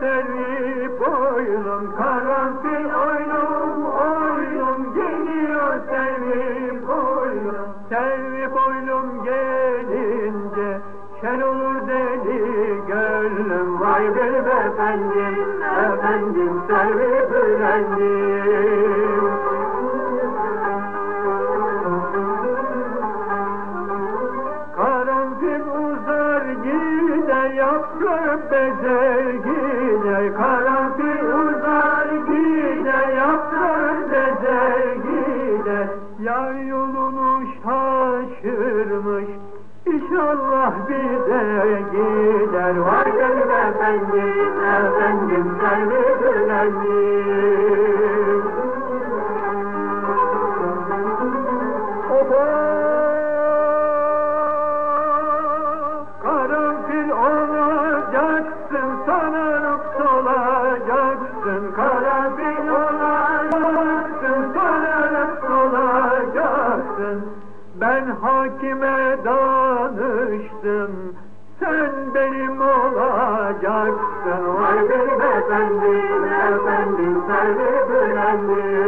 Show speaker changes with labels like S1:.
S1: seni boynum karanfil oynum oynum geliyor seni boynum seni boynum gelince şen olur deli gönlüm. Vay benim efendim efendim servi pürendim Karanfil uzar gir yaprak bezer gider Karanfil uzar gider. Yaprak bezer gider Yar yolunu şaşırmış İnşallah bize gider. Var benim efendim, efendim servi bülendin Ben hakime danıştım, sen benim olacaksın. Vay benim efendim, efendim, servi bülendin.